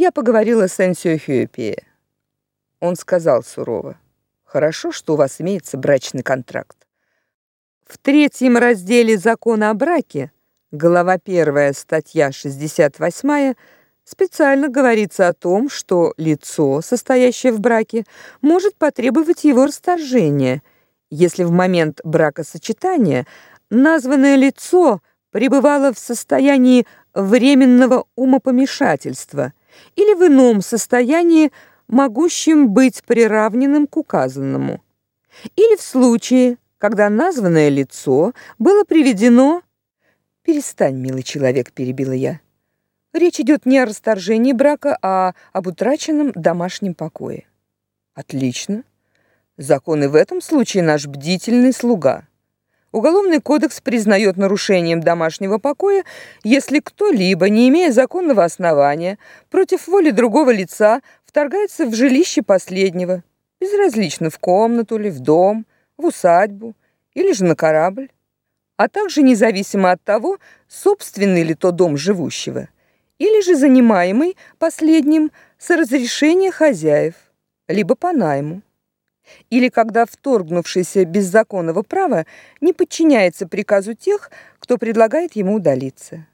Я поговорила с Энсио Хюпи. Он сказал сурово: "Хорошо, что у вас имеется брачный контракт. В третьем разделе Закона о браке, глава 1, статья 68, специально говорится о том, что лицо, состоящее в браке, может потребовать его расторжения, если в момент бракосочетания названное лицо пребывало в состоянии временного умопомешательства или в ином состоянии, могущем быть приравненным к указанному, или в случае, когда названное лицо было приведено Перестань, милый человек, перебила я. Речь идет не о расторжении брака, а об утраченном домашнем покое. Отлично. Закон и в этом случае наш бдительный слуга. Уголовный кодекс признает нарушением домашнего покоя, если кто-либо, не имея законного основания, против воли другого лица вторгается в жилище последнего, безразлично в комнату ли, в дом, в усадьбу или же на корабль, а также независимо от того, собственный ли то дом живущего, или же занимаемый последним с разрешения хозяев, либо по найму или когда вторгнувшийся без законного права не подчиняется приказу тех, кто предлагает ему удалиться.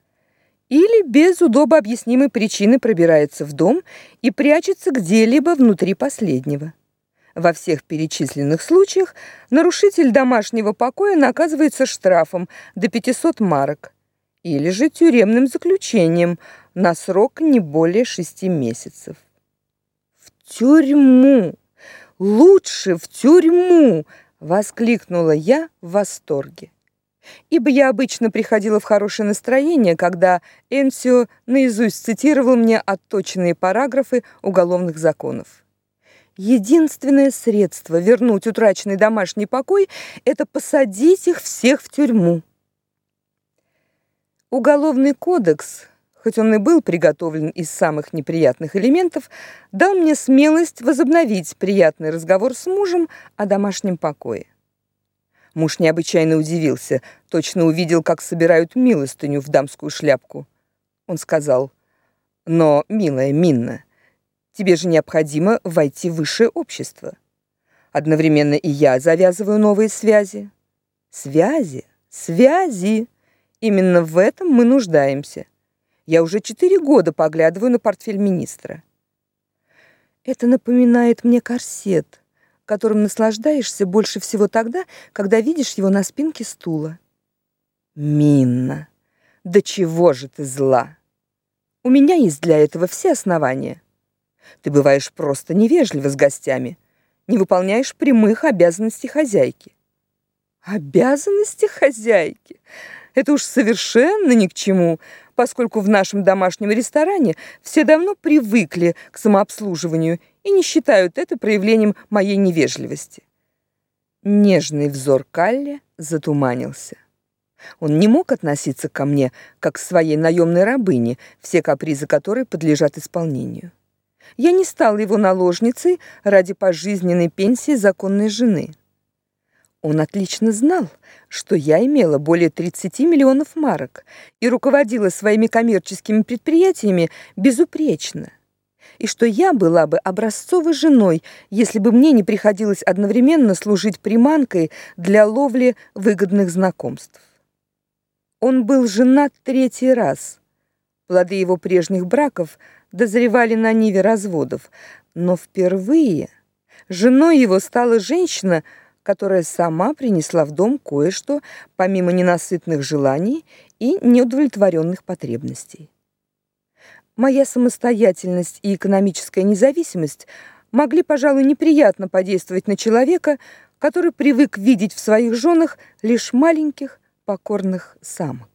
Или без удобо объяснимой причины пробирается в дом и прячется где-либо внутри последнего. Во всех перечисленных случаях нарушитель домашнего покоя наказывается штрафом до 500 марок или же тюремным заключением на срок не более шести месяцев. В тюрьму! Лучше в тюрьму, воскликнула я в восторге. Ибо я обычно приходила в хорошее настроение, когда Энсио наизусть цитировал мне отточенные параграфы уголовных законов. Единственное средство вернуть утраченный домашний покой это посадить их всех в тюрьму. Уголовный кодекс хоть он и был приготовлен из самых неприятных элементов, дал мне смелость возобновить приятный разговор с мужем о домашнем покое. Муж необычайно удивился, точно увидел, как собирают милостыню в дамскую шляпку. Он сказал: "Но, милая Минна, тебе же необходимо войти в высшее общество. Одновременно и я завязываю новые связи. Связи, связи. Именно в этом мы нуждаемся. Я уже четыре года поглядываю на портфель министра. Это напоминает мне корсет, которым наслаждаешься больше всего тогда, когда видишь его на спинке стула. Минна, да чего же ты зла? У меня есть для этого все основания. Ты бываешь просто невежлива с гостями, не выполняешь прямых обязанностей хозяйки. Обязанности хозяйки? Это уж совершенно ни к чему, поскольку в нашем домашнем ресторане все давно привыкли к самообслуживанию и не считают это проявлением моей невежливости. Нежный взор Калли затуманился. Он не мог относиться ко мне как к своей наемной рабыне, все капризы которой подлежат исполнению. Я не стала его наложницей ради пожизненной пенсии законной жены. Он отлично знал, что я имела более 30 миллионов марок и руководила своими коммерческими предприятиями безупречно. И что я была бы образцовой женой, если бы мне не приходилось одновременно служить приманкой для ловли выгодных знакомств. Он был женат третий раз. Плоды его прежних браков дозревали на ниве разводов, но впервые женой его стала женщина, которая сама принесла в дом кое-что, помимо ненасытных желаний и неудовлетворенных потребностей. Моя самостоятельность и экономическая независимость могли, пожалуй, неприятно подействовать на человека, который привык видеть в своих женах лишь маленьких покорных самок.